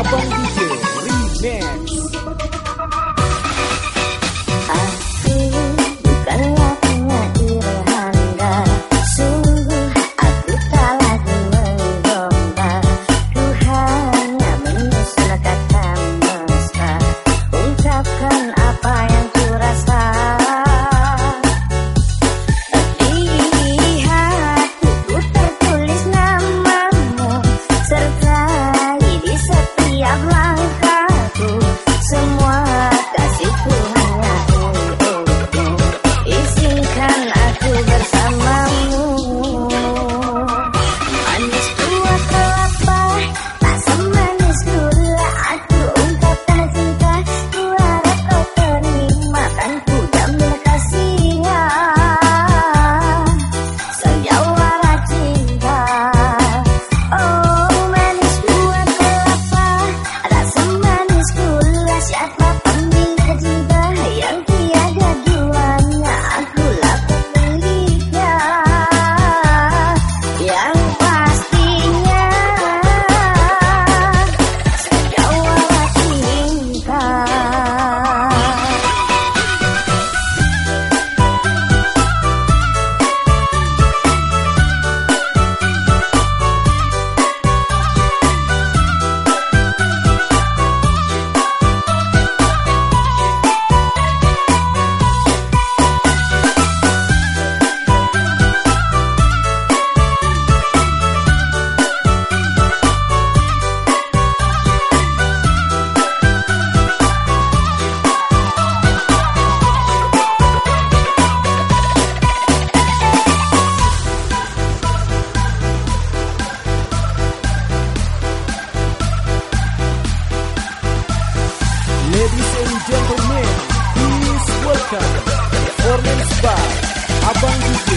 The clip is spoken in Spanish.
Abang DJ Remix. ladies and gentlemen, please welcome performance by Abang DJ.